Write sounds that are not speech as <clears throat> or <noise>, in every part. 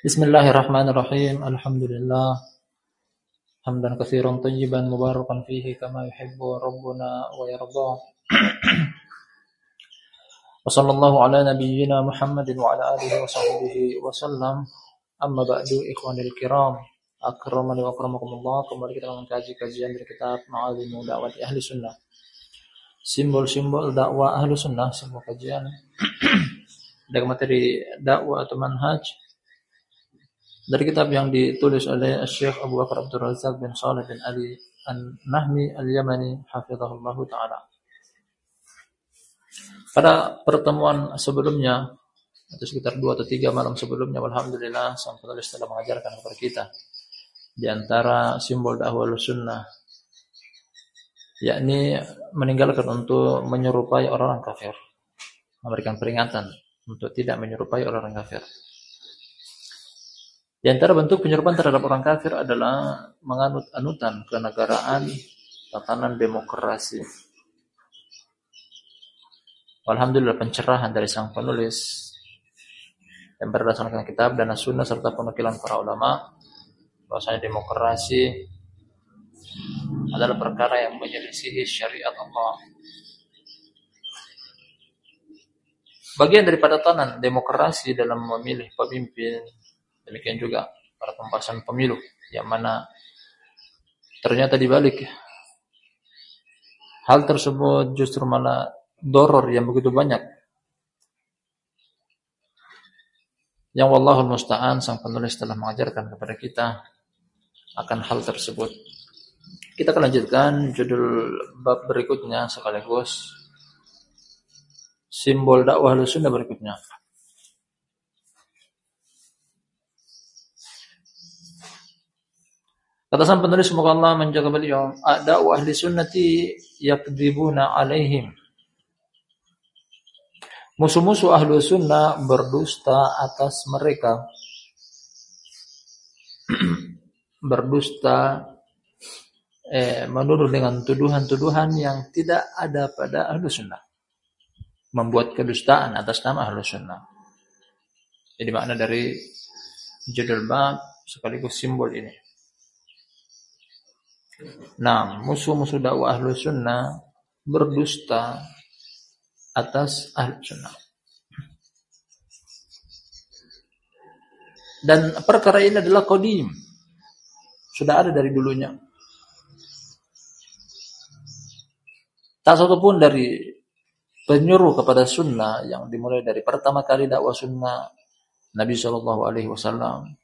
Bismillahirrahmanirrahim. Alhamdulillah. Hamdan katsiran tayyiban mubarakan fihi kama yuhibbu rabbuna wa yarda. <clears throat> Wa sallallahu ala nabiyyina Muhammadin wa ala alihi wa sahbihi wa sallam. Amma ba'du ikhwanil kiram. Akramani wa akramakumullah. Kembali kita mengkaji kajian dari kitab Ma'alimu Da'wati Ahli Sunnah. Simbol-simbol dakwah Ahli Sunnah, simbol kajian <clears throat> dari materi dakwah atau manhaj dari kitab yang ditulis oleh Syekh Abu Bakar Abdul Razak bin Saleh bin Ali An-Nahmi Al-Yamani hafizahullah taala. Pada pertemuan sebelumnya atau sekitar dua atau tiga malam sebelumnya alhamdulillah sang penulis telah mengajarkan kepada kita di antara simbol dakwah sunnah yakni meninggalkan untuk menyerupai orang-orang kafir memberikan peringatan untuk tidak menyerupai orang-orang kafir di antara bentuk penyerupaan terhadap orang kafir adalah menganut anutan kenegaraan, tatanan demokrasi. Alhamdulillah pencerahan dari sang penulis yang berdasarkan kitab dan sunnah serta penukilan para ulama bahwasanya demokrasi adalah perkara yang menyelisihi syariat Allah. Bagian daripada tatanan demokrasi dalam memilih pemimpin Demikian juga pada pembahasan pemilu yang mana ternyata dibalik hal tersebut justru malah doror yang begitu banyak. Yang wallahul musta'an sang penulis telah mengajarkan kepada kita akan hal tersebut. Kita akan lanjutkan judul bab berikutnya sekaligus simbol dakwah sunnah berikutnya. Kata sang penulis semoga Allah menjaga beliau. Ada ahli sunnati yakdibuna alaihim. Musuh-musuh ahlu sunnah berdusta atas mereka. <clears throat> berdusta eh, menuduh dengan tuduhan-tuduhan yang tidak ada pada ahlu sunnah. Membuat kedustaan atas nama ahlu sunnah. Jadi makna dari judul bab sekaligus simbol ini. Nah, musuh-musuh dakwah ahlu sunnah berdusta atas ahlu sunnah. Dan perkara ini adalah kodim. Sudah ada dari dulunya. Tak satu pun dari penyuruh kepada sunnah yang dimulai dari pertama kali dakwah sunnah Nabi Wasallam,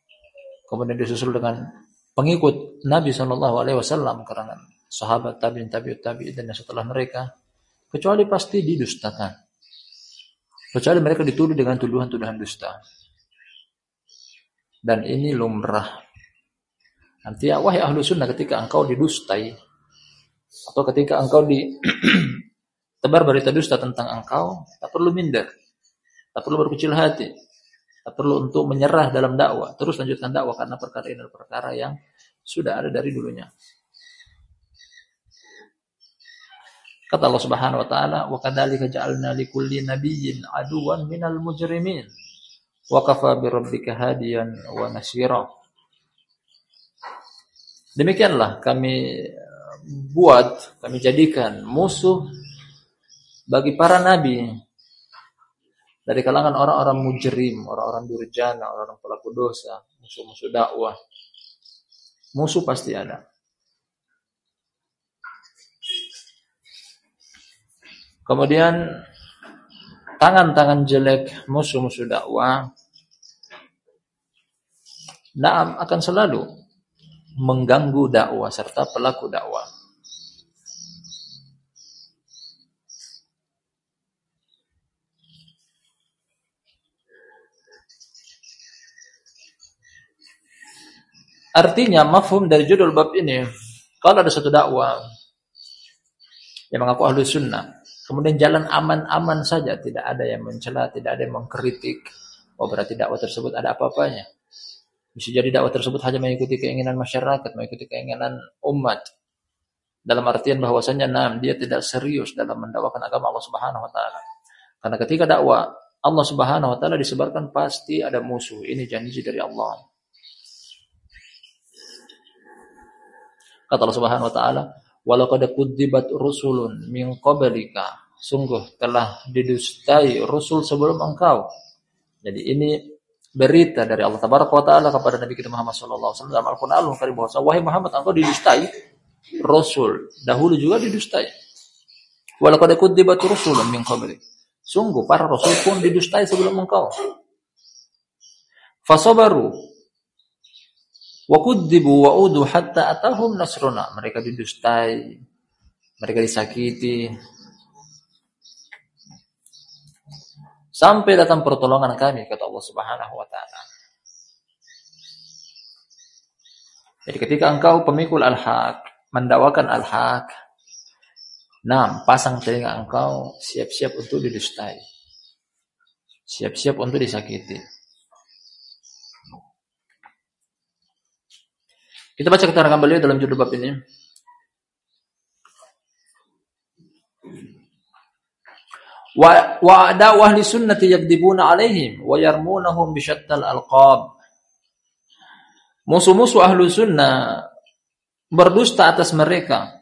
kemudian disusul dengan pengikut Nabi Shallallahu Alaihi Wasallam karangan sahabat tabiin tabiut tabiin dan setelah mereka kecuali pasti didustakan. Kecuali mereka dituduh dengan tuduhan-tuduhan dusta. Dan ini lumrah. Nanti ya wahai ahlu sunnah ketika engkau didustai atau ketika engkau di <clears throat> tebar berita dusta tentang engkau tak perlu minder. Tak perlu berkecil hati Tak perlu untuk menyerah dalam dakwah. Terus lanjutkan dakwah karena perkara ini adalah perkara yang sudah ada dari dulunya. Kata Allah Subhanahu wa taala, "Wa kadzalika ja'alna likulli nabiyyin aduwan minal mujrimin wa kafa bi rabbika hadiyan wa nasira." Demikianlah kami buat, kami jadikan musuh bagi para nabi dari kalangan orang-orang mujrim, orang-orang durjana, orang-orang pelaku dosa, musuh-musuh dakwah. Musuh pasti ada. Kemudian tangan-tangan jelek musuh-musuh dakwah Naam akan selalu mengganggu dakwah serta pelaku dakwah. Artinya mafhum dari judul bab ini, kalau ada satu dakwah yang mengaku ahlu sunnah, kemudian jalan aman-aman saja, tidak ada yang mencela, tidak ada yang mengkritik, oh berarti dakwah tersebut ada apa-apanya. Bisa jadi dakwah tersebut hanya mengikuti keinginan masyarakat, mengikuti keinginan umat. Dalam artian bahwasanya nam dia tidak serius dalam mendakwakan agama Allah Subhanahu wa taala. Karena ketika dakwah Allah Subhanahu wa taala disebarkan pasti ada musuh. Ini janji dari Allah. Kata Allah Subhanahu wa taala, "Walaqad kudzibat rusulun min qablika." Sungguh telah didustai rasul sebelum engkau. Jadi ini berita dari Allah Tabaraka wa taala kepada Nabi kita Muhammad sallallahu alaihi wasallam dalam Al-Qur'an Al-Karim bahwa wahai Muhammad engkau didustai rasul. Dahulu juga didustai. Walaqad kudzibat rusulun min qablik. Sungguh para rasul pun didustai sebelum engkau. Fasabaru Wa kudzibu wa udu hatta atahum nasruna. Mereka didustai, mereka disakiti. Sampai datang pertolongan kami kata Allah Subhanahu wa taala. Jadi ketika engkau pemikul al-haq, mendakwakan al-haq, nah, pasang telinga engkau siap-siap untuk didustai. Siap-siap untuk disakiti. Kita baca keterangan beliau dalam judul bab ini. Wa wa dakwah li sunnati yakdibuna alaihim wa yarmunahum bi syattal alqab. Musuh-musuh ahlu sunnah berdusta atas mereka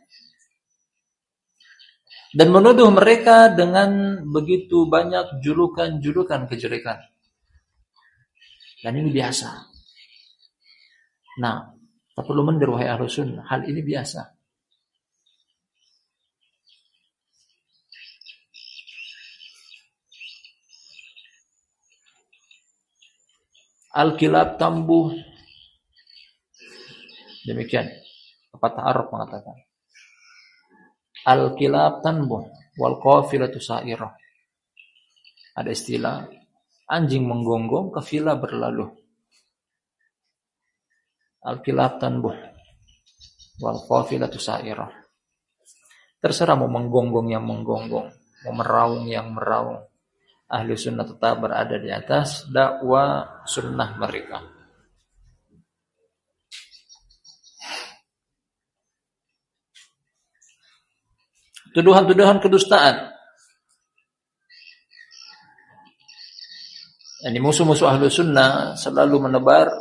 dan menuduh mereka dengan begitu banyak julukan-julukan kejelekan. Dan ini biasa. Nah, Tak perlu mendir wahai ahlu sunnah. Hal ini biasa. Al-kilab tambuh. Demikian. Pepatah Arab mengatakan. Al-kilab tambuh. Wal qafilatu sa'irah. Ada istilah. Anjing menggonggong, kafilah berlalu al-kilab tanbuh wal qafilatu sa'irah. Terserah mau menggonggong yang menggonggong, mau meraung yang meraung. Ahli sunnah tetap berada di atas dakwah sunnah mereka. Tuduhan-tuduhan kedustaan. Ini musuh-musuh ahli sunnah selalu menebar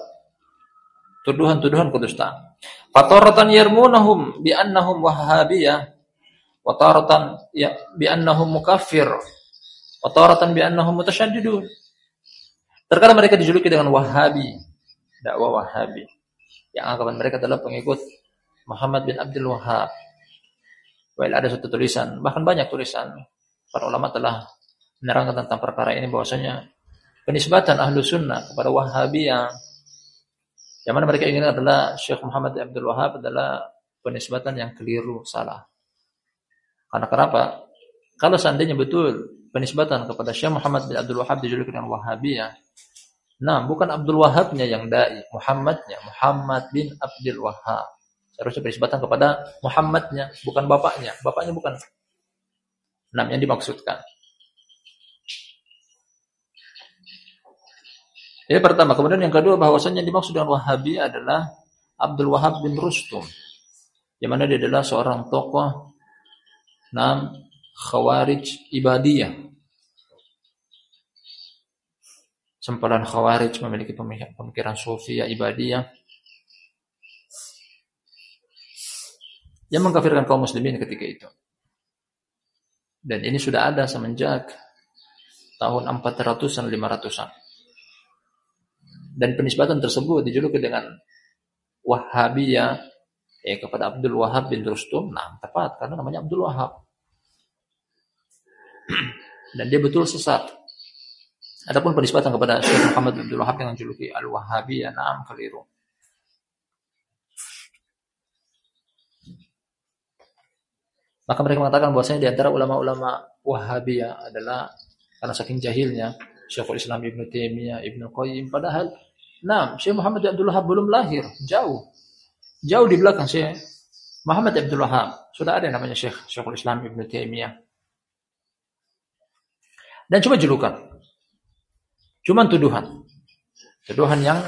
tuduhan-tuduhan kedustaan. Fataratan yarmunahum bi annahum wahhabiyah wa taratan ya bi annahum mukaffir wa taratan bi annahum mutasyaddidun. Terkadang mereka dijuluki dengan Wahabi, dakwah Wahabi. Yang anggapan mereka adalah pengikut Muhammad bin Abdul Wahab. Well, ada satu tulisan, bahkan banyak tulisan. Para ulama telah menerangkan tentang perkara ini bahwasanya penisbatan ahlu sunnah kepada Wahabiyah yang mana mereka ingin adalah Syekh Muhammad Abdul Wahab adalah penisbatan yang keliru, salah. Karena kenapa? Kalau seandainya betul penisbatan kepada Syekh Muhammad bin Abdul Wahab dijuluki dengan Wahabiyah, nah bukan Abdul Wahabnya yang dai, Muhammadnya, Muhammad bin Abdul Wahab. Seharusnya penisbatan kepada Muhammadnya, bukan bapaknya. Bapaknya bukan. Nah, yang dimaksudkan. Ini pertama. Kemudian yang kedua bahwasanya yang dimaksud dengan Wahabi adalah Abdul Wahab bin Rustum. Yang mana dia adalah seorang tokoh nam Khawarij Ibadiyah. Sempalan Khawarij memiliki pemikiran Sufiyah Ibadiyah yang mengkafirkan kaum muslimin ketika itu. Dan ini sudah ada semenjak tahun 400-an 500-an. Dan penisbatan tersebut dijuluki dengan Wahabiyah eh, kepada Abdul Wahab bin Rustum. Nah, tepat karena namanya Abdul Wahab. <clears throat> Dan dia betul sesat. Adapun penisbatan kepada Syekh Muhammad Abdul Wahab yang dijuluki Al-Wahabiyah, naam keliru. Maka mereka mengatakan bahwasanya di antara ulama-ulama Wahabiyah adalah karena saking jahilnya Syekhul Islam Ibn Taimiyah, Ibn Qayyim. Padahal, nah, Syekh Muhammad Abdul Wahab belum lahir, jauh. Jauh di belakang Syekh Muhammad Abdul Wahab. Sudah ada namanya Syekh Syekhul Islam Ibn Taimiyah. Dan cuma julukan. Cuma tuduhan. Tuduhan yang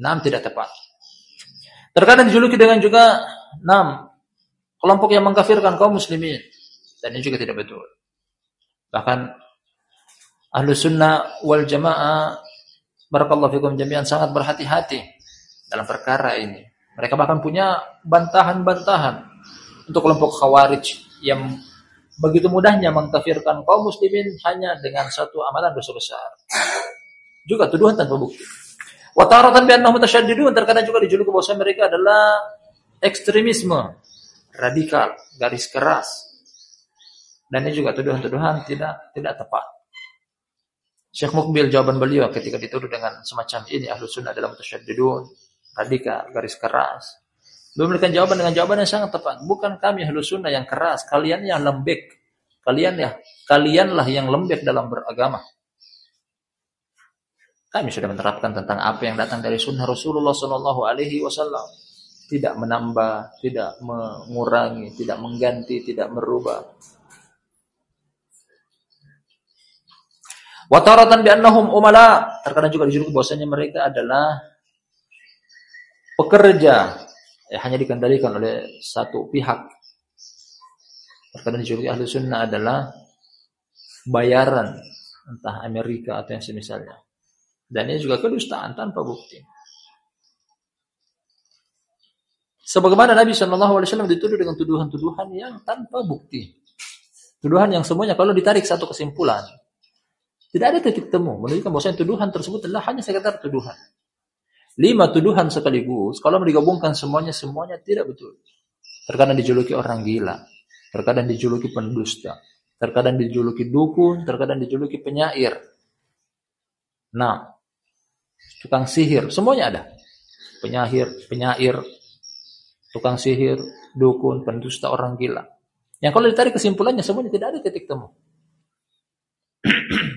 enam tidak tepat. Terkadang dijuluki dengan juga enam kelompok yang mengkafirkan kaum muslimin. Dan ini juga tidak betul. Bahkan ahlu sunnah wal jamaah barakallahu fikum jami'an sangat berhati-hati dalam perkara ini. Mereka bahkan punya bantahan-bantahan untuk kelompok khawarij yang begitu mudahnya mengkafirkan kaum muslimin hanya dengan satu amalan dosa besar. Juga tuduhan tanpa bukti. Wa taratan bi annahum mutasyaddidun terkadang juga dijuluki bahwa mereka adalah ekstremisme, radikal, garis keras. Dan ini juga tuduhan-tuduhan tidak tidak tepat. Syekh Mukbil jawaban beliau ketika dituduh dengan semacam ini ahlu sunnah dalam tasyaddudun, radikal, garis keras. Beliau memberikan jawaban dengan jawaban yang sangat tepat. Bukan kami ahlu sunnah yang keras, kalian yang lembek. Kalian ya, kalianlah yang lembek dalam beragama. Kami sudah menerapkan tentang apa yang datang dari sunnah Rasulullah Shallallahu Alaihi Wasallam. Tidak menambah, tidak mengurangi, tidak mengganti, tidak merubah. Wataratan bi annahum umala. Terkadang juga dijuluki bahwasanya mereka adalah pekerja ya, hanya dikendalikan oleh satu pihak. Terkadang dijuluki ahli sunnah adalah bayaran entah Amerika atau yang semisalnya. Dan ini juga kedustaan tanpa bukti. Sebagaimana Nabi Shallallahu Alaihi dituduh dengan tuduhan-tuduhan yang tanpa bukti, tuduhan yang semuanya kalau ditarik satu kesimpulan tidak ada titik temu menunjukkan bahwa tuduhan tersebut adalah hanya sekedar tuduhan. Lima tuduhan sekaligus, kalau digabungkan semuanya, semuanya tidak betul. Terkadang dijuluki orang gila, terkadang dijuluki pendusta, terkadang dijuluki dukun, terkadang dijuluki penyair. Nah, tukang sihir, semuanya ada. Penyair, penyair, tukang sihir, dukun, pendusta, orang gila. Yang kalau ditarik kesimpulannya semuanya tidak ada titik temu. <clears throat>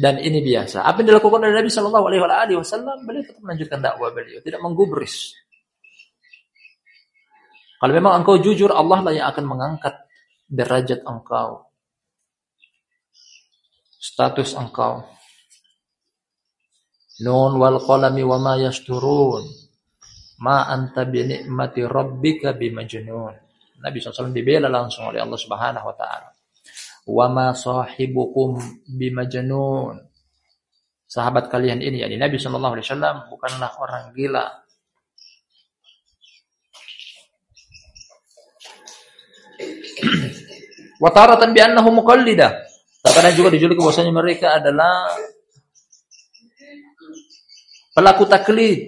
Dan ini biasa. Apa yang dilakukan oleh Nabi Shallallahu Alaihi Wasallam, beliau tetap melanjutkan dakwah beliau, tidak menggubris. Kalau memang engkau jujur, Allah lah yang akan mengangkat derajat engkau, status engkau. Nun wal qalami wa ma yasturun. Ma anta bi ni'mati rabbika bimajnun. Nabi SAW dibela langsung oleh Allah Subhanahu wa taala wa ma sahibukum bimajnun. Sahabat kalian ini yakni Nabi sallallahu alaihi wasallam bukanlah orang gila. wa taratan bi annahu muqallida. Terkadang juga dijuluki bahwasanya mereka adalah pelaku taklid.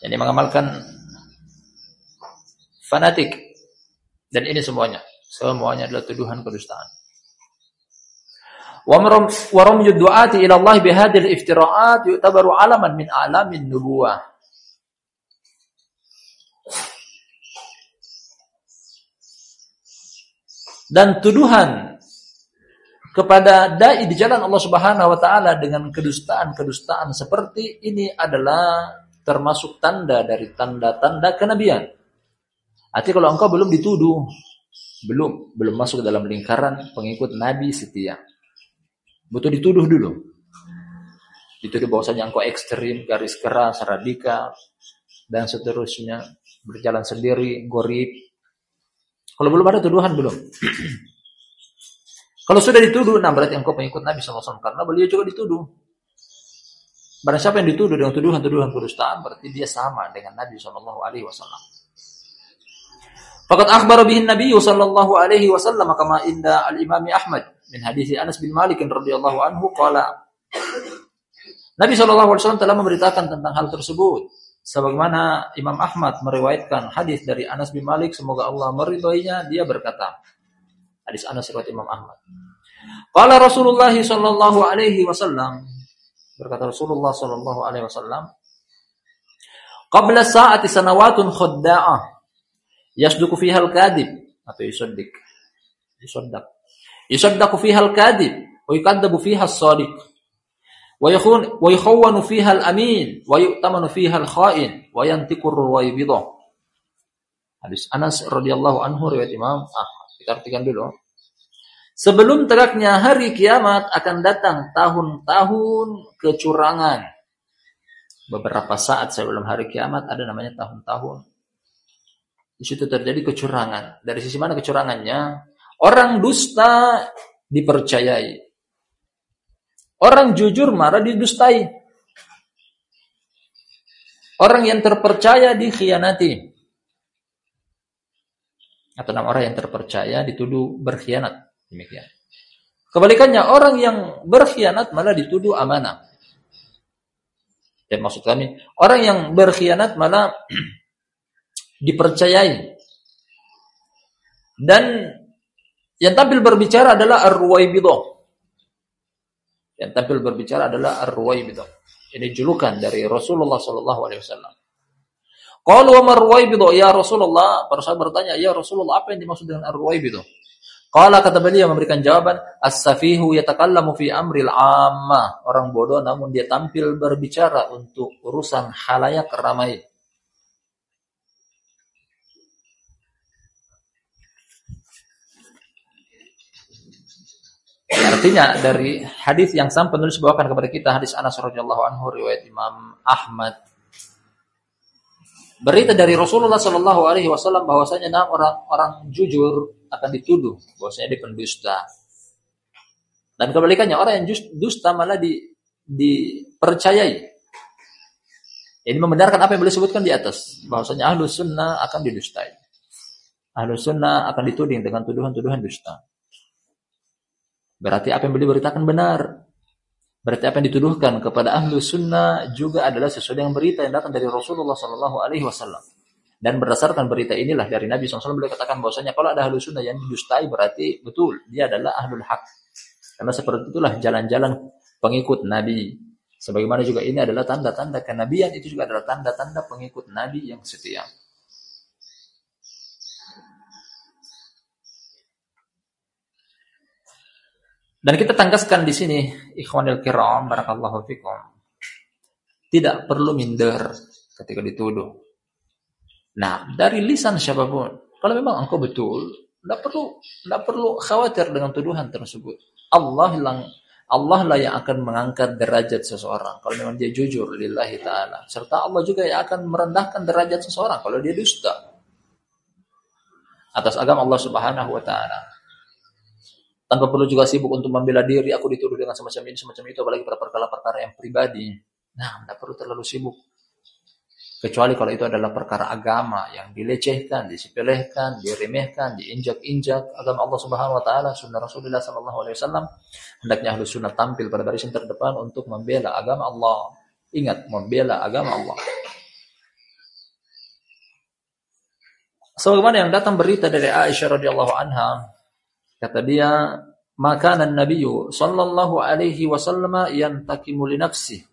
Yang mengamalkan fanatik. Dan ini semuanya. Semuanya adalah tuduhan kedustaan. Wa ramyu du'ati ila Allah bihadil iftira'at yu'tabaru alaman min alamin nubuwah. Dan tuduhan kepada dai di jalan Allah Subhanahu wa taala dengan kedustaan-kedustaan seperti ini adalah termasuk tanda dari tanda-tanda kenabian. Artinya kalau engkau belum dituduh belum, belum masuk dalam lingkaran pengikut Nabi setia. Butuh dituduh dulu. Dituduh bahwasanya engkau ekstrim, garis keras, radikal, dan seterusnya. Berjalan sendiri, gorib. Kalau belum ada tuduhan, belum. <clears throat> Kalau sudah dituduh, nah berarti engkau pengikut Nabi SAW. Karena beliau juga dituduh. Barang siapa yang dituduh dengan tuduhan-tuduhan kedustaan, berarti dia sama dengan Nabi SAW. Fakat akhbar bihin Nabi sallallahu alaihi wasallam kama inda al-Imam Ahmad min hadis Anas bin Malik radhiyallahu anhu qala. Nabi sallallahu alaihi wasallam telah memberitakan tentang hal tersebut. Sebagaimana Imam Ahmad meriwayatkan hadis dari Anas bin Malik semoga Allah meridhoinya dia berkata hadis Anas riwayat Imam Ahmad. Qala Rasulullah sallallahu alaihi wasallam berkata Rasulullah sallallahu alaihi wasallam qabla sa'ati sanawatun khadda'ah yasduku fiha al-kadib atau yusaddiq yusaddaq. Yusaddaqu fiha al-kadib wa yukaddabu fiha as-sadiq. Wa yakhun wa yakhawanu fiha al-amin. Wa yu'tamanu fiha al-kha'in. Wa yantiqu ruwaybidah hadis Anas radhiyallahu anhu riwayat Imam Ahmad. Kita artikan dulu. Sebelum tegaknya hari kiamat akan datang tahun-tahun kecurangan. Beberapa saat sebelum hari kiamat ada namanya tahun-tahun Di situ terjadi kecurangan. Dari sisi mana kecurangannya? Orang dusta dipercayai. Orang jujur marah didustai. Orang yang terpercaya dikhianati. Atau enam orang yang terpercaya dituduh berkhianat. Demikian. Kebalikannya, orang yang berkhianat malah dituduh amanah. Dan maksud kami, orang yang berkhianat malah <clears throat> dipercayai. Dan yang tampil berbicara adalah Ar-Ruwaibidah. Yang tampil berbicara adalah Ar-Ruwaibidah. Ini julukan dari Rasulullah sallallahu alaihi wasallam. Qalu wa Ar-Ruwaibidah ya Rasulullah, para sahabat bertanya, "Ya Rasulullah, apa yang dimaksud dengan Ar-Ruwaibidah?" Qala kata beliau memberikan jawaban, "As-safihu yatakallamu fi amril amma." Orang bodoh namun dia tampil berbicara untuk urusan halayak ramai. Artinya dari hadis yang sang penulis bawakan kepada kita hadis Anas radhiyallahu anhu riwayat Imam Ahmad. Berita dari Rasulullah Shallallahu Alaihi Wasallam bahwasanya enam orang orang jujur akan dituduh bahwasanya dia pendusta. Dan kebalikannya orang yang dusta malah di, dipercayai. Ini membenarkan apa yang boleh sebutkan di atas. Bahwasanya ahlu sunnah akan didustai. Ahlu sunnah akan dituding dengan tuduhan-tuduhan dusta Berarti apa yang beliau beritakan benar. Berarti apa yang dituduhkan kepada ahlu sunnah juga adalah sesuai dengan berita yang datang dari Rasulullah Sallallahu Alaihi Wasallam. Dan berdasarkan berita inilah dari Nabi SAW beliau katakan bahwasanya kalau ada ahlu sunnah yang didustai berarti betul dia adalah ahlul hak. Karena seperti itulah jalan-jalan pengikut Nabi. Sebagaimana juga ini adalah tanda-tanda kenabian itu juga adalah tanda-tanda pengikut Nabi yang setia. Dan kita tanggaskan di sini, ikhwanil kiram, barakallahu fikum. Tidak perlu minder ketika dituduh. Nah, dari lisan siapa pun, kalau memang engkau betul, tidak perlu tidak perlu khawatir dengan tuduhan tersebut. Allah yang Allah lah yang akan mengangkat derajat seseorang kalau memang dia jujur lillahi taala. Serta Allah juga yang akan merendahkan derajat seseorang kalau dia dusta atas agama Allah Subhanahu wa taala tanpa perlu juga sibuk untuk membela diri aku dituduh dengan semacam ini semacam itu apalagi pada perkara-perkara yang pribadi nah tidak perlu terlalu sibuk kecuali kalau itu adalah perkara agama yang dilecehkan, disepelekan, diremehkan, diinjak-injak agama Allah Subhanahu wa taala, sunnah Rasulullah sallallahu alaihi wasallam, hendaknya ahlu sunnah tampil pada barisan terdepan untuk membela agama Allah. Ingat, membela agama Allah. Sebagaimana yang datang berita dari Aisyah radhiyallahu anha Kata dia, maka Nabi sallallahu alaihi wasallam yantakimu li nafsi.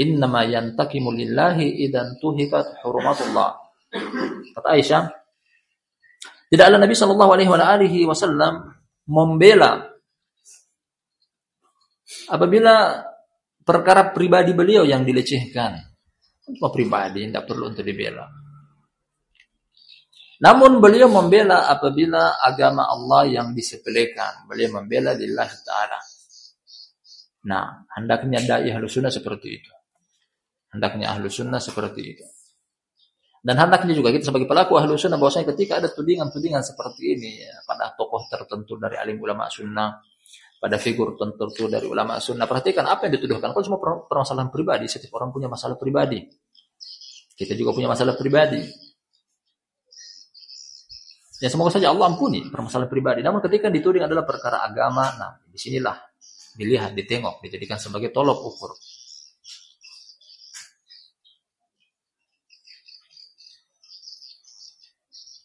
Innama yantakimu lillahi idan tuhikat hurumatullah. Kata Aisyah, tidaklah Nabi sallallahu alaihi wasallam membela apabila perkara pribadi beliau yang dilecehkan. Cuma pribadi, tidak perlu untuk dibela. Namun beliau membela apabila agama Allah yang disepelekan. Beliau membela lillah ta'ala. Nah, hendaknya da'i ahlu sunnah seperti itu. Hendaknya ahlu sunnah seperti itu. Dan hendaknya juga kita sebagai pelaku ahlu sunnah bahwasanya ketika ada tudingan-tudingan seperti ini ya, pada tokoh tertentu dari alim ulama sunnah, pada figur tertentu dari ulama sunnah, perhatikan apa yang dituduhkan. Kalau semua permasalahan pribadi, setiap orang punya masalah pribadi. Kita juga punya masalah pribadi. Ya semoga saja Allah ampuni permasalahan pribadi. Namun ketika dituding adalah perkara agama, nah di sinilah dilihat, ditengok, dijadikan sebagai tolok ukur.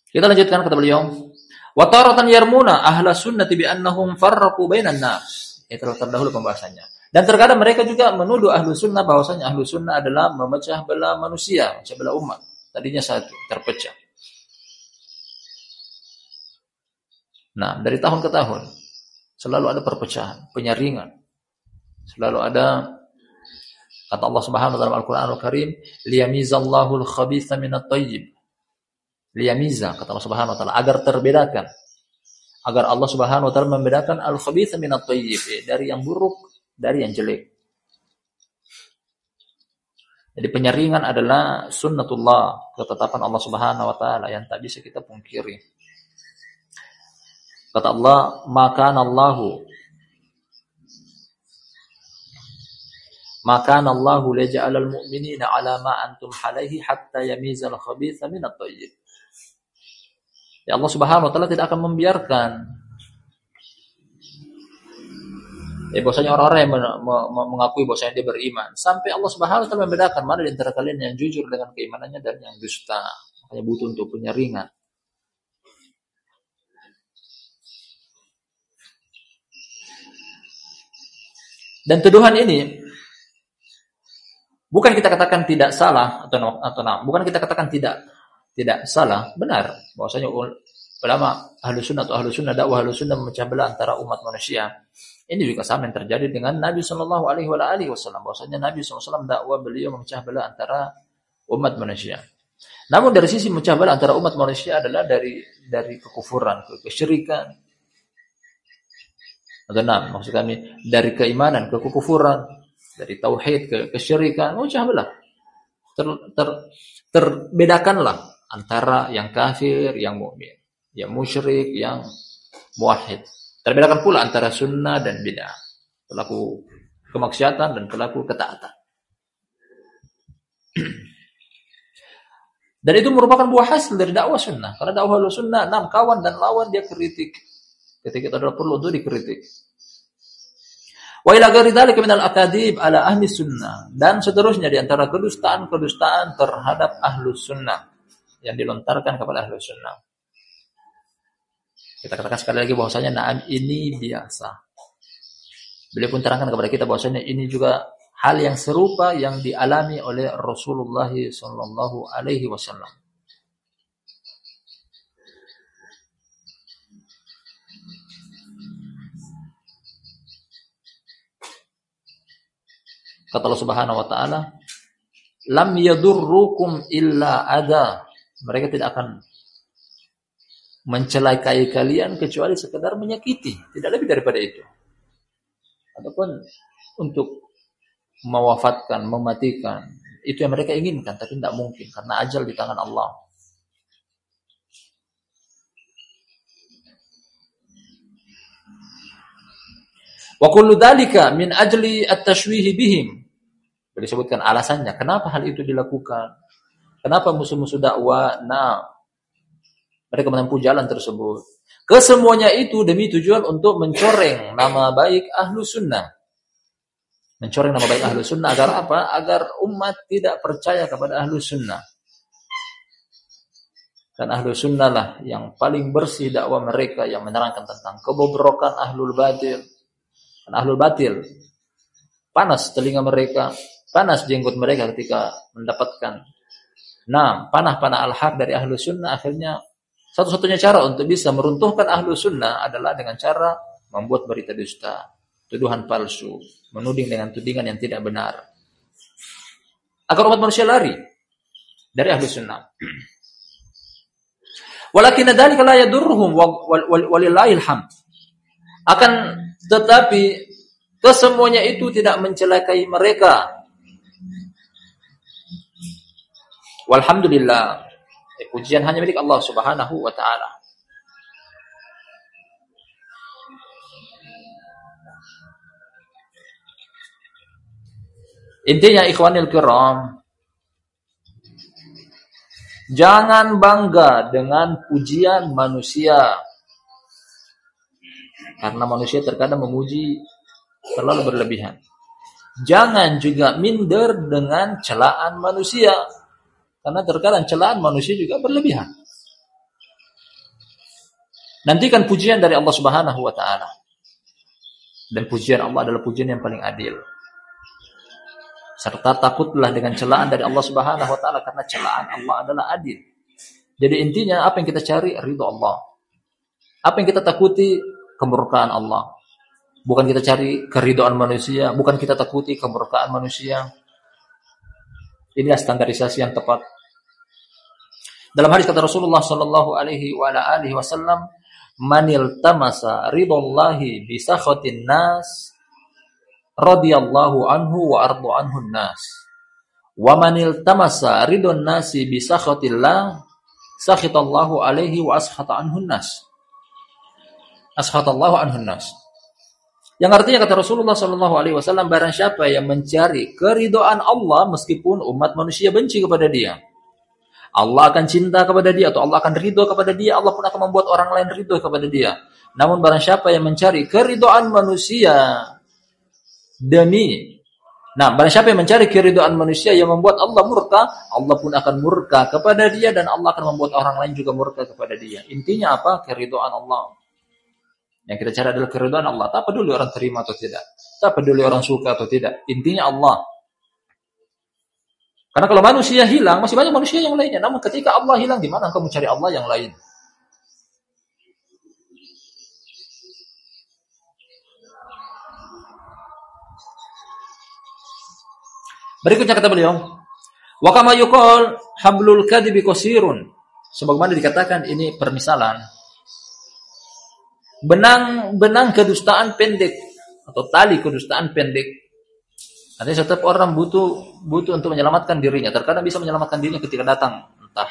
Kita lanjutkan kata beliau. Wataratan yarmuna ahla sunnati bi annahum farraqu bainan nas. Itu terdahulu pembahasannya. Dan terkadang mereka juga menuduh ahlu sunnah bahwasanya ahlu sunnah adalah memecah belah manusia, memecah belah umat. Tadinya satu, terpecah. Nah, dari tahun ke tahun selalu ada perpecahan, penyaringan. Selalu ada kata Allah Subhanahu wa taala dalam Al-Qur'anul Karim, liyamizallahu al-khabitha minat thayyib. Liyamiza kata Allah Subhanahu wa taala agar terbedakan. Agar Allah Subhanahu wa taala membedakan al-khabitha minat thayyib, dari yang buruk dari yang jelek. Jadi penyeringan adalah sunnatullah, ketetapan Allah Subhanahu wa taala yang tak bisa kita pungkiri. Kata Allah, "Maka Allahu Maka Allahu laja'alal mu'minina 'ala ma antum alaihi hatta yamizal khabitha minat thayyib." Ya Allah Subhanahu wa taala tidak akan membiarkan Ya, bahwasanya orang-orang yang mengakui bahwasanya dia beriman sampai Allah Subhanahu wa taala membedakan mana di antara kalian yang jujur dengan keimanannya dan yang dusta. Makanya butuh untuk penyaringan. Dan tuduhan ini bukan kita katakan tidak salah atau atau nah, bukan kita katakan tidak tidak salah, benar bahwasanya ulama ahlu sunnah atau ahlu sunnah dakwah ahlu sunnah memecah belah antara umat manusia ini juga sama yang terjadi dengan Nabi Shallallahu Alaihi Wasallam. Bahwasanya Nabi SAW dakwah beliau memecah belah antara umat manusia. Namun dari sisi memecah belah antara umat manusia adalah dari dari kekufuran ke kesyirikan. Atau maksud kami dari keimanan ke kekufuran, dari tauhid ke kesyirikan, memecah belah. Ter, ter, terbedakanlah antara yang kafir, yang mukmin, yang musyrik, yang muwahhid. Terbedakan pula antara sunnah dan bid'ah. Pelaku kemaksiatan dan pelaku ketaatan. Dan itu merupakan buah hasil dari dakwah sunnah. Karena dakwah sunnah, enam kawan dan lawan dia kritik. Ketika itu adalah perlu untuk dikritik. Wa ila ghairi dzalika minal akadib ala ahli sunnah dan seterusnya di antara kedustaan-kedustaan terhadap ahlu sunnah yang dilontarkan kepada ahlu sunnah. Kita katakan sekali lagi bahwasanya naam ini biasa. Beliau pun terangkan kepada kita bahwasanya ini juga hal yang serupa yang dialami oleh Rasulullah sallallahu alaihi wasallam. Kata Allah Subhanahu wa taala, "Lam yadurrukum illa ada." Mereka tidak akan mencelakai kalian kecuali sekedar menyakiti, tidak lebih daripada itu. Ataupun untuk mewafatkan, mematikan, itu yang mereka inginkan, tapi tidak mungkin karena ajal di tangan Allah. Wa kullu dalika min ajli at-tashwih bihim. Disebutkan alasannya kenapa hal itu dilakukan. Kenapa musuh-musuh dakwah nah mereka menempuh jalan tersebut. Kesemuanya itu demi tujuan untuk mencoreng nama baik ahlu sunnah. Mencoreng nama baik ahlu sunnah agar apa? Agar umat tidak percaya kepada ahlu sunnah. Dan ahlu sunnah lah yang paling bersih dakwah mereka yang menerangkan tentang kebobrokan ahlul batil. Dan ahlul batil. Panas telinga mereka, panas jenggot mereka ketika mendapatkan Nah, panah-panah al-haq dari ahlu sunnah akhirnya satu-satunya cara untuk bisa meruntuhkan ahlu sunnah adalah dengan cara membuat berita dusta, tuduhan palsu, menuding dengan tudingan yang tidak benar. Agar umat manusia lari dari ahlu sunnah. <clears throat> Walakin dzalika la yadurruhum walillahil hamd. Akan tetapi kesemuanya itu tidak mencelakai mereka. Walhamdulillah Pujian hanya milik Allah Subhanahu wa taala. Intinya ikhwanil kiram Jangan bangga dengan pujian manusia. Karena manusia terkadang memuji terlalu berlebihan. Jangan juga minder dengan celaan manusia. Karena terkadang celaan manusia juga berlebihan. Nantikan pujian dari Allah Subhanahu wa taala. Dan pujian Allah adalah pujian yang paling adil. Serta takutlah dengan celaan dari Allah Subhanahu wa taala karena celaan Allah adalah adil. Jadi intinya apa yang kita cari ridho Allah. Apa yang kita takuti kemurkaan Allah. Bukan kita cari keridhaan manusia, bukan kita takuti kemurkaan manusia, Inilah standarisasi yang tepat. Dalam hadis kata Rasulullah sallallahu alaihi wa alihi wasallam, "Manil tamasa ridallahi bi sakhatin nas radhiyallahu anhu wa ardu anhu nas." Wa manil tamasa ridon nasi bi sakhatillah sakhitallahu alaihi wa ashata anhun nas. Ashatallahu anhun nas. Yang artinya kata Rasulullah Shallallahu Alaihi Wasallam barang siapa yang mencari keridoan Allah meskipun umat manusia benci kepada dia, Allah akan cinta kepada dia atau Allah akan ridho kepada dia, Allah pun akan membuat orang lain ridho kepada dia. Namun barang siapa yang mencari keridoan manusia demi Nah, barang siapa yang mencari keridoan manusia yang membuat Allah murka, Allah pun akan murka kepada dia dan Allah akan membuat orang lain juga murka kepada dia. Intinya apa? Keridoan Allah. Yang kita cari adalah keriduan Allah. Tak peduli orang terima atau tidak. Tak peduli orang suka atau tidak. Intinya Allah. Karena kalau manusia hilang, masih banyak manusia yang lainnya. Namun ketika Allah hilang, di mana engkau mencari Allah yang lain? Berikutnya kata beliau, wa kama yuqal hablul kadhibi qasirun. Sebagaimana dikatakan ini permisalan benang benang kedustaan pendek atau tali kedustaan pendek. Artinya setiap orang butuh butuh untuk menyelamatkan dirinya. Terkadang bisa menyelamatkan dirinya ketika datang entah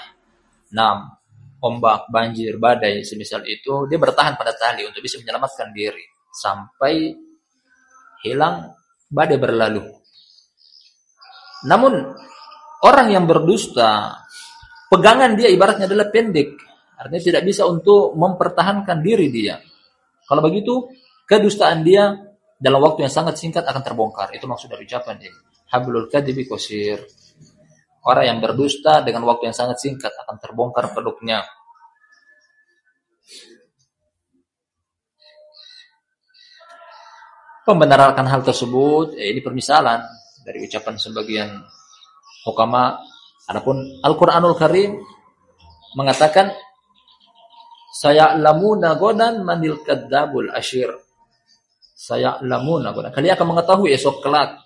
nam, ombak, banjir, badai, semisal itu dia bertahan pada tali untuk bisa menyelamatkan diri sampai hilang badai berlalu. Namun orang yang berdusta pegangan dia ibaratnya adalah pendek. Artinya tidak bisa untuk mempertahankan diri dia. Kalau begitu, kedustaan dia dalam waktu yang sangat singkat akan terbongkar. Itu maksud dari ucapan ini. Hablul kadibi kosir. Orang yang berdusta dengan waktu yang sangat singkat akan terbongkar peluknya. Pembenaran hal tersebut, eh, ini permisalan dari ucapan sebagian hukama. Adapun Al-Quranul Karim mengatakan saya lamuna godan manil kadzabul ashir. Saya godan. Kalian akan mengetahui esok kelak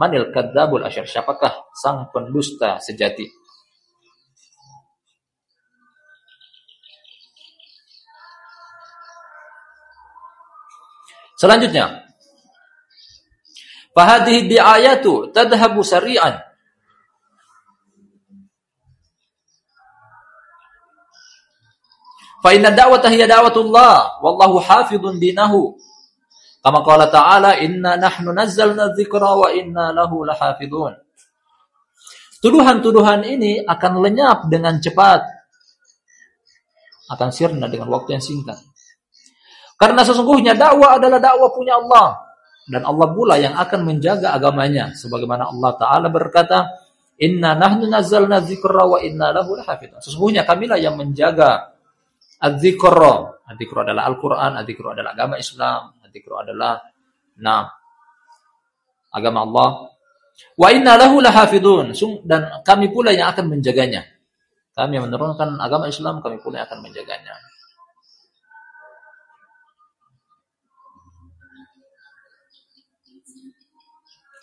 manil kadzabul ashir. Siapakah sang pendusta sejati? Selanjutnya, Fahadhihi di'ayatu tadhabu sari'an Fa inna da'wata hiya da'watullah wallahu hafidhun dinahu. Kama qala ta'ala inna nahnu nazzalna dzikra wa inna lahu lahafidhun. Tuduhan-tuduhan ini akan lenyap dengan cepat. Akan sirna dengan waktu yang singkat. Karena sesungguhnya dakwah adalah dakwah punya Allah dan Allah pula yang akan menjaga agamanya sebagaimana Allah taala berkata inna nahnu nazzalna dzikra wa inna lahu lahafidhun sesungguhnya kamilah yang menjaga Adzikr. Adzikr adalah Al-Quran, adzikr adalah agama Islam, adzikr adalah nah, agama Allah. Wa inna lahu lahafidun. Dan kami pula yang akan menjaganya. Kami yang menurunkan agama Islam, kami pula yang akan menjaganya.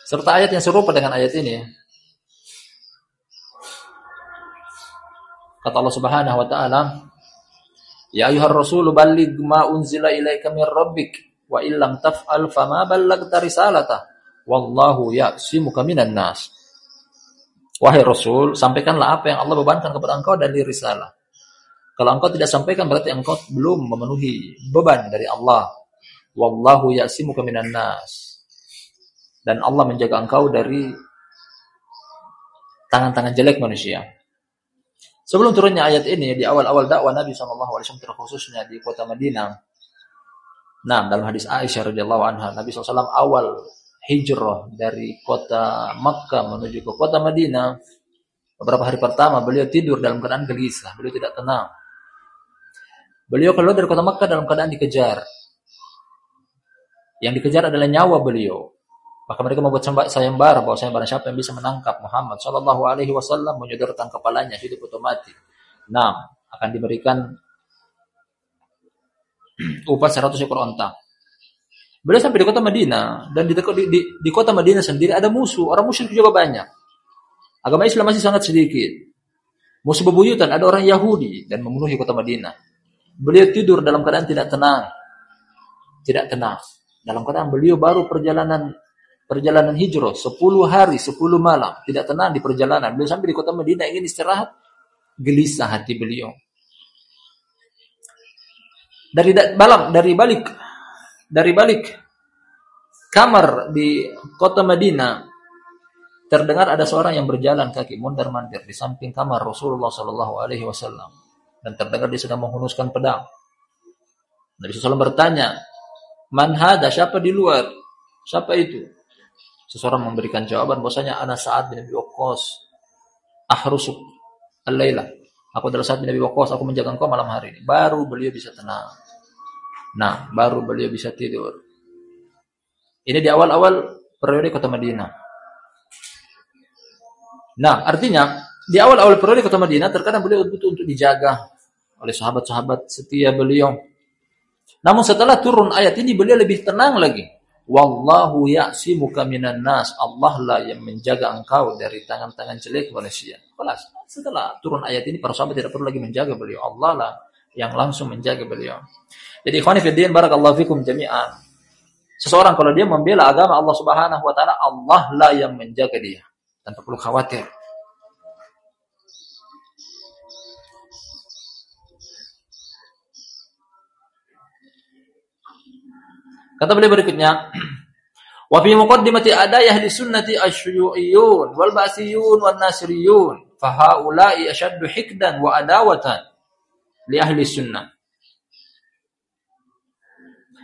Serta ayat yang serupa dengan ayat ini. Kata Allah Subhanahu wa taala, Ya ayuhar rasul balligh ma unzila ilaika min rabbik wa illam taf'al fama ballaghta risalata wallahu ya'simuka minan nas. Wahai Rasul, sampaikanlah apa yang Allah bebankan kepada engkau dari risalah. Kalau engkau tidak sampaikan berarti engkau belum memenuhi beban dari Allah. Wallahu ya'simuka minan nas. Dan Allah menjaga engkau dari tangan-tangan jelek manusia. Sebelum turunnya ayat ini di awal-awal dakwah Nabi SAW terkhususnya di kota Madinah. Nah, dalam hadis Aisyah radhiyallahu anha, Nabi SAW awal hijrah dari kota Makkah menuju ke kota Madinah. Beberapa hari pertama beliau tidur dalam keadaan gelisah, beliau tidak tenang. Beliau keluar dari kota Makkah dalam keadaan dikejar. Yang dikejar adalah nyawa beliau. Maka mereka membuat sayembara bahwa saya barang siapa yang bisa menangkap Muhammad Shallallahu Alaihi Wasallam menyodorkan kepalanya hidup otomatis. Nah, akan diberikan <clears throat> upah 100 ekor onta. Beliau sampai di kota Madinah dan di, di, di, di kota Madinah sendiri ada musuh, orang musyrik juga banyak. Agama Islam masih sangat sedikit. Musuh bebuyutan ada orang Yahudi dan memenuhi kota Madinah. Beliau tidur dalam keadaan tidak tenang. Tidak tenang. Dalam keadaan beliau baru perjalanan perjalanan hijrah 10 hari 10 malam tidak tenang di perjalanan beliau sampai di kota Madinah ingin istirahat gelisah hati beliau dari malam dari balik dari balik kamar di kota Madinah terdengar ada seorang yang berjalan kaki mondar mandir di samping kamar Rasulullah Shallallahu Alaihi Wasallam dan terdengar dia sedang menghunuskan pedang. Nabi SAW bertanya, Man hada, siapa di luar? Siapa itu? Seseorang memberikan jawaban bahwasanya ana Sa'ad bin Abi Waqqas ahrusuk al-laila. Aku adalah Sa'ad bin Abi Waqqas, aku menjaga engkau malam hari ini. Baru beliau bisa tenang. Nah, baru beliau bisa tidur. Ini di awal-awal periode kota Madinah. Nah, artinya di awal-awal periode kota Madinah terkadang beliau butuh untuk dijaga oleh sahabat-sahabat setia beliau. Namun setelah turun ayat ini beliau lebih tenang lagi. Wallahu ya'simuka minan nas. Allah lah yang menjaga engkau dari tangan-tangan jelek manusia. Kelas. Setelah turun ayat ini para sahabat tidak perlu lagi menjaga beliau. Allah lah yang langsung menjaga beliau. Jadi ikhwan fillah barakallahu fikum jami'an. Seseorang kalau dia membela agama Allah Subhanahu wa taala, Allah lah yang menjaga dia. Tanpa perlu khawatir. Kata beliau berikutnya, wa fi muqaddimati adayah li sunnati asyuyu'iyun wal ba'siyun wan nasriyun fa haula'i hikdan wa adawatan li ahli sunnah.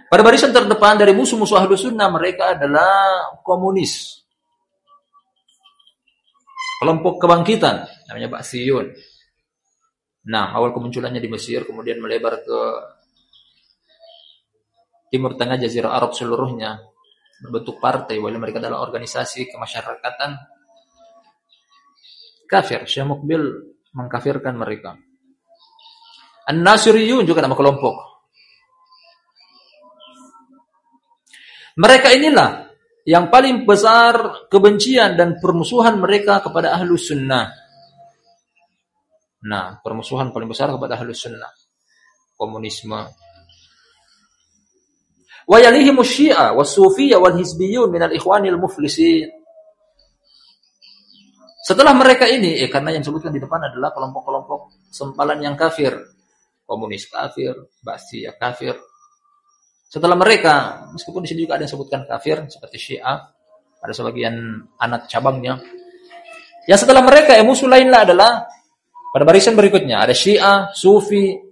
Pada barisan terdepan dari musuh-musuh ahli sunnah mereka adalah komunis. Kelompok kebangkitan namanya Ba'siyun. Nah, awal kemunculannya di Mesir kemudian melebar ke Timur Tengah Jazirah Arab seluruhnya berbentuk partai walaupun mereka adalah organisasi kemasyarakatan kafir Syekh Mukbil mengkafirkan mereka An-Nasiriyun juga nama kelompok mereka inilah yang paling besar kebencian dan permusuhan mereka kepada ahlu sunnah nah permusuhan paling besar kepada ahlu sunnah komunisme wa yalihim syiah was-sufiyah wal hizbiyun minal ikhwanil muflisin. Setelah mereka ini, eh, karena yang disebutkan di depan adalah kelompok-kelompok sempalan yang kafir. Komunis kafir, Basiyah kafir. Setelah mereka, meskipun di sini juga ada yang sebutkan kafir, seperti Syiah, ada sebagian anak cabangnya. Ya setelah mereka, eh, musuh lainlah adalah pada barisan berikutnya, ada Syiah, Sufi,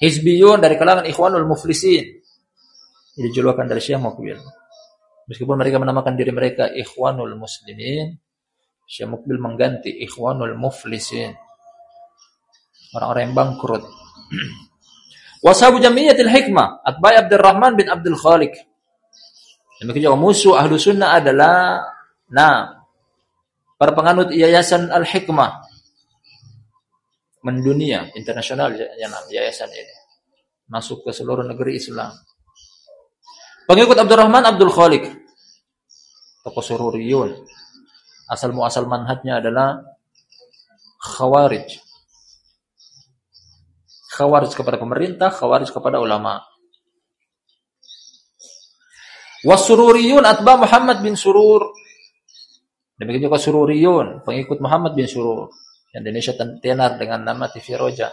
Hizbiyun dari kalangan Ikhwanul Muflisin. Ini julukan dari Syekh Mukbil. Meskipun mereka menamakan diri mereka Ikhwanul Muslimin, Syekh Mukbil mengganti Ikhwanul Muflisin. Orang-orang yang bangkrut. <clears throat> Washabu Jamiyatil Hikmah, Atbai Abdurrahman bin Abdul Khaliq. Demikian juga musuh ahlu sunnah adalah nah para penganut yayasan Al-Hikmah mendunia internasional ya, yayasan ini masuk ke seluruh negeri Islam Pengikut Abdurrahman Abdul Khalik. Tokoh sururiyun. Asal muasal manhajnya adalah khawarij. Khawarij kepada pemerintah, khawarij kepada ulama. Wasururiyun atba Muhammad bin Surur. Demikian juga sururiyun, pengikut Muhammad bin Surur. Yang Indonesia tenar dengan nama TV Roja.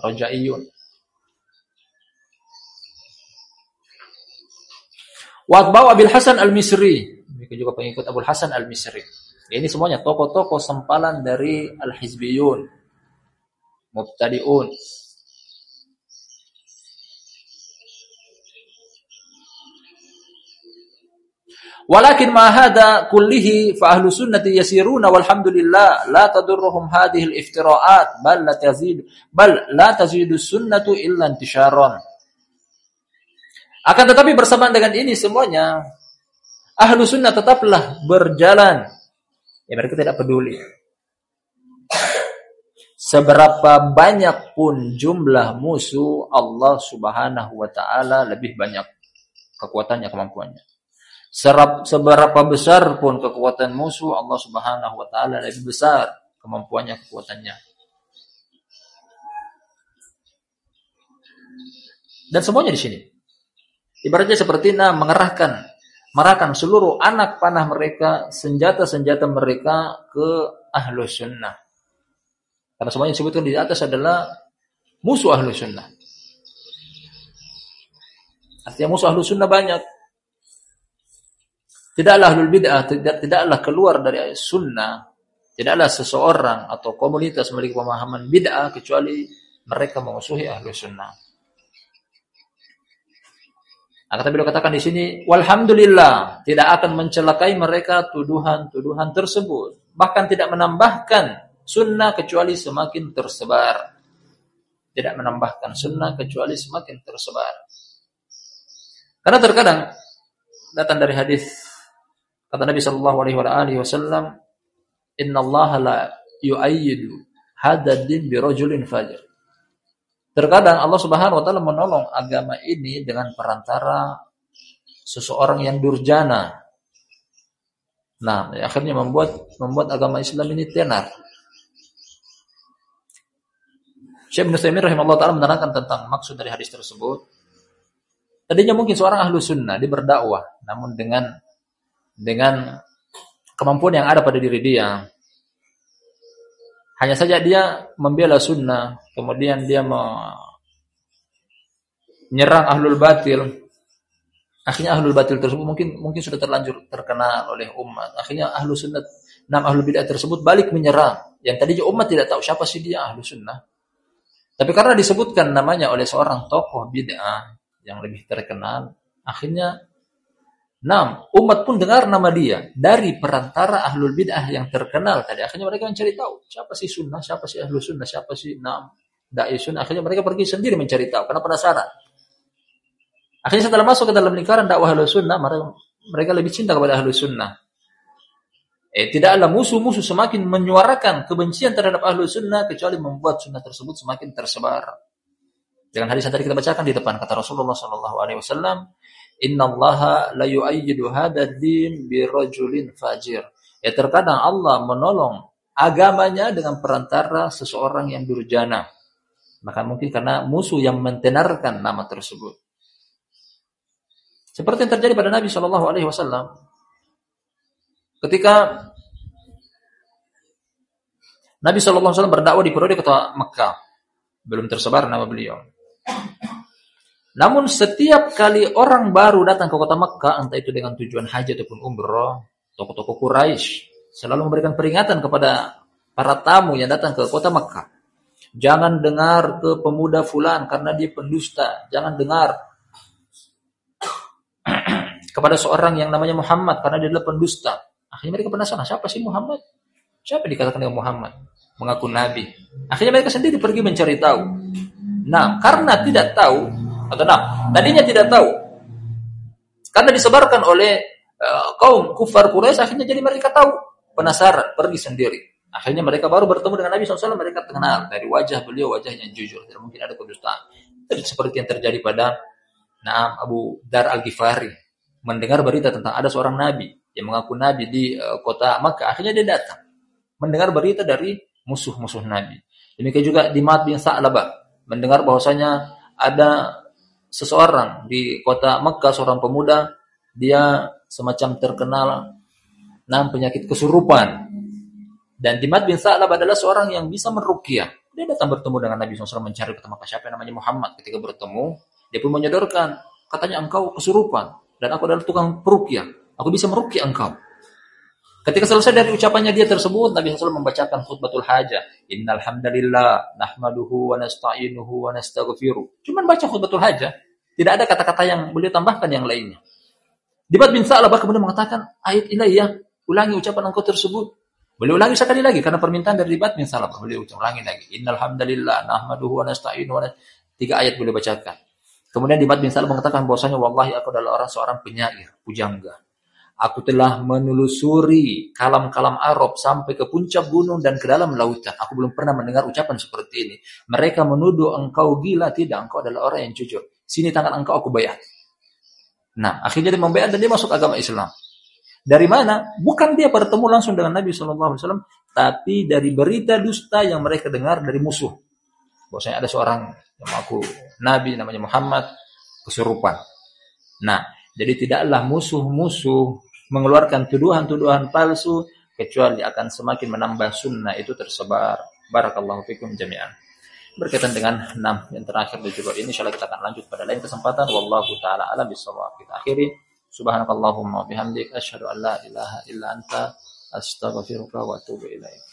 Rojaiyun. Wa Abil Hasan Al-Misri. Demikian juga pengikut Abu Hasan Al-Misri. Ini semuanya tokoh-tokoh sempalan dari Al-Hizbiyun. Mubtadi'un. Walakin ma hada kullihi fa ahlu sunnati yasiruna walhamdulillah la tadurruhum hadhihi al-iftira'at bal la tazid bal la tazidu sunnatu illa intisharan. Akan tetapi bersamaan dengan ini semuanya ahlu sunnah tetaplah berjalan. Ya mereka tidak peduli. Seberapa banyak pun jumlah musuh Allah subhanahu wa ta'ala lebih banyak kekuatannya, kemampuannya. Serap, seberapa besar pun kekuatan musuh Allah subhanahu wa ta'ala lebih besar kemampuannya, kekuatannya. Dan semuanya di sini. Ibaratnya seperti nah mengerahkan merahkan seluruh anak panah mereka, senjata-senjata mereka ke ahlu sunnah. Karena semuanya disebutkan di atas adalah musuh ahlu sunnah. Artinya musuh ahlu sunnah banyak. Tidaklah ahlul bid'ah, tidak, tidaklah keluar dari sunnah, tidaklah seseorang atau komunitas memiliki pemahaman bid'ah kecuali mereka memusuhi ahlu sunnah. Nah, kata beliau katakan di sini, walhamdulillah tidak akan mencelakai mereka tuduhan-tuduhan tersebut, bahkan tidak menambahkan sunnah kecuali semakin tersebar. Tidak menambahkan sunnah kecuali semakin tersebar. Karena terkadang datang dari hadis kata Nabi Shallallahu Alaihi Wasallam, Inna Allah la yu'ayyidu hadadin bi rajulin fajr. Terkadang Allah Subhanahu wa taala menolong agama ini dengan perantara seseorang yang durjana. Nah, akhirnya membuat membuat agama Islam ini tenar. Syekh bin Utsaimin rahimahullah taala menerangkan tentang maksud dari hadis tersebut. Tadinya mungkin seorang ahlu sunnah dia berdakwah, namun dengan dengan kemampuan yang ada pada diri dia, hanya saja dia membela sunnah, kemudian dia menyerang ahlul batil. Akhirnya ahlul batil tersebut mungkin mungkin sudah terlanjur terkenal oleh umat. Akhirnya ahlu sunnah, enam ahlul bid'ah tersebut balik menyerang. Yang tadinya umat tidak tahu siapa sih dia ahlu sunnah. Tapi karena disebutkan namanya oleh seorang tokoh bid'ah yang lebih terkenal, akhirnya Nah, umat pun dengar nama dia dari perantara ahlul bid'ah yang terkenal tadi. Akhirnya mereka mencari tahu siapa sih sunnah, siapa sih ahlul sunnah, siapa sih nam dai sunnah. Akhirnya mereka pergi sendiri mencari tahu karena penasaran. Akhirnya setelah masuk ke dalam lingkaran dakwah ahlul sunnah, mereka, lebih cinta kepada ahlul sunnah. Eh, tidaklah musuh-musuh semakin menyuarakan kebencian terhadap ahlul sunnah kecuali membuat sunnah tersebut semakin tersebar. Dengan hadis yang tadi kita bacakan di depan kata Rasulullah Wasallam, Innallaha la yu'ayyidu hadzal din birajulin fajir. Ya terkadang Allah menolong agamanya dengan perantara seseorang yang durjana. Maka mungkin karena musuh yang mentenarkan nama tersebut. Seperti yang terjadi pada Nabi Shallallahu Alaihi Wasallam, ketika Nabi Shallallahu Alaihi Wasallam berdakwah di periode kota Mekah, belum tersebar nama beliau. Namun setiap kali orang baru datang ke kota Mekah, entah itu dengan tujuan haji ataupun umroh, toko-toko Quraisy selalu memberikan peringatan kepada para tamu yang datang ke kota Mekah. Jangan dengar ke pemuda fulan karena dia pendusta. Jangan dengar <clears throat> kepada seorang yang namanya Muhammad karena dia adalah pendusta. Akhirnya mereka penasaran, siapa sih Muhammad? Siapa dikatakan dengan Muhammad? Mengaku nabi. Akhirnya mereka sendiri pergi mencari tahu. Nah, karena tidak tahu, atau nah, tadinya tidak tahu. Karena disebarkan oleh uh, kaum kufar Quraisy akhirnya jadi mereka tahu. Penasaran, pergi sendiri. Akhirnya mereka baru bertemu dengan Nabi SAW, mereka kenal dari wajah beliau, wajah yang jujur. Tidak mungkin ada kedustaan. Seperti yang terjadi pada Naam Abu Dar Al-Ghifari. Mendengar berita tentang ada seorang Nabi yang mengaku Nabi di uh, kota Makkah. Akhirnya dia datang. Mendengar berita dari musuh-musuh Nabi. Demikian juga di Mat bin Sa'labah. Mendengar bahwasanya ada seseorang di kota Mekah seorang pemuda dia semacam terkenal nam penyakit kesurupan. Dan Dimad bin Sa'lab adalah seorang yang bisa meruqyah. Dia datang bertemu dengan Nabi SAW mencari pertama siapa yang namanya Muhammad? Ketika bertemu dia pun menyodorkan katanya engkau kesurupan dan aku adalah tukang peruqyah. Aku bisa meruqyah engkau Ketika selesai dari ucapannya dia tersebut, Nabi SAW membacakan khutbatul hajah. Innal hamdalillah nahmaduhu wa nasta'inuhu wa nastaghfiruh. Cuman baca khutbatul hajah. Tidak ada kata-kata yang beliau tambahkan yang lainnya. Dibat bin Sa'labah kemudian mengatakan, ayat ilahiyah, ulangi ucapan engkau tersebut. Beliau ulangi sekali lagi karena permintaan dari Dibat bin Sa'labah. Beliau ulangi lagi. Innal hamdalillah nahmaduhu wa nasta'inuhu wa Tiga ayat beliau bacakan. Kemudian Dibat bin Sa'labah mengatakan bahwasanya wallahi aku adalah orang seorang penyair, pujangga Aku telah menelusuri kalam-kalam Arab sampai ke puncak gunung dan ke dalam lautan. Aku belum pernah mendengar ucapan seperti ini. Mereka menuduh engkau gila. Tidak, engkau adalah orang yang jujur. Sini tangan engkau, aku bayar. Nah, akhirnya dia membayar dan dia masuk agama Islam. Dari mana? Bukan dia bertemu langsung dengan Nabi SAW, tapi dari berita dusta yang mereka dengar dari musuh. Bahwasanya ada seorang yang mengaku Nabi namanya Muhammad kesurupan. Nah, Jadi tidaklah musuh-musuh mengeluarkan tuduhan-tuduhan palsu kecuali akan semakin menambah sunnah itu tersebar. Barakallahu fikum jami'an. Berkaitan dengan enam yang terakhir di judul ini, insyaallah kita akan lanjut pada lain kesempatan. Wallahu taala alam bisawab. Kita akhiri. Subhanakallahumma bihamdik asyhadu an la ilaha illa anta astaghfiruka wa atubu ilaik.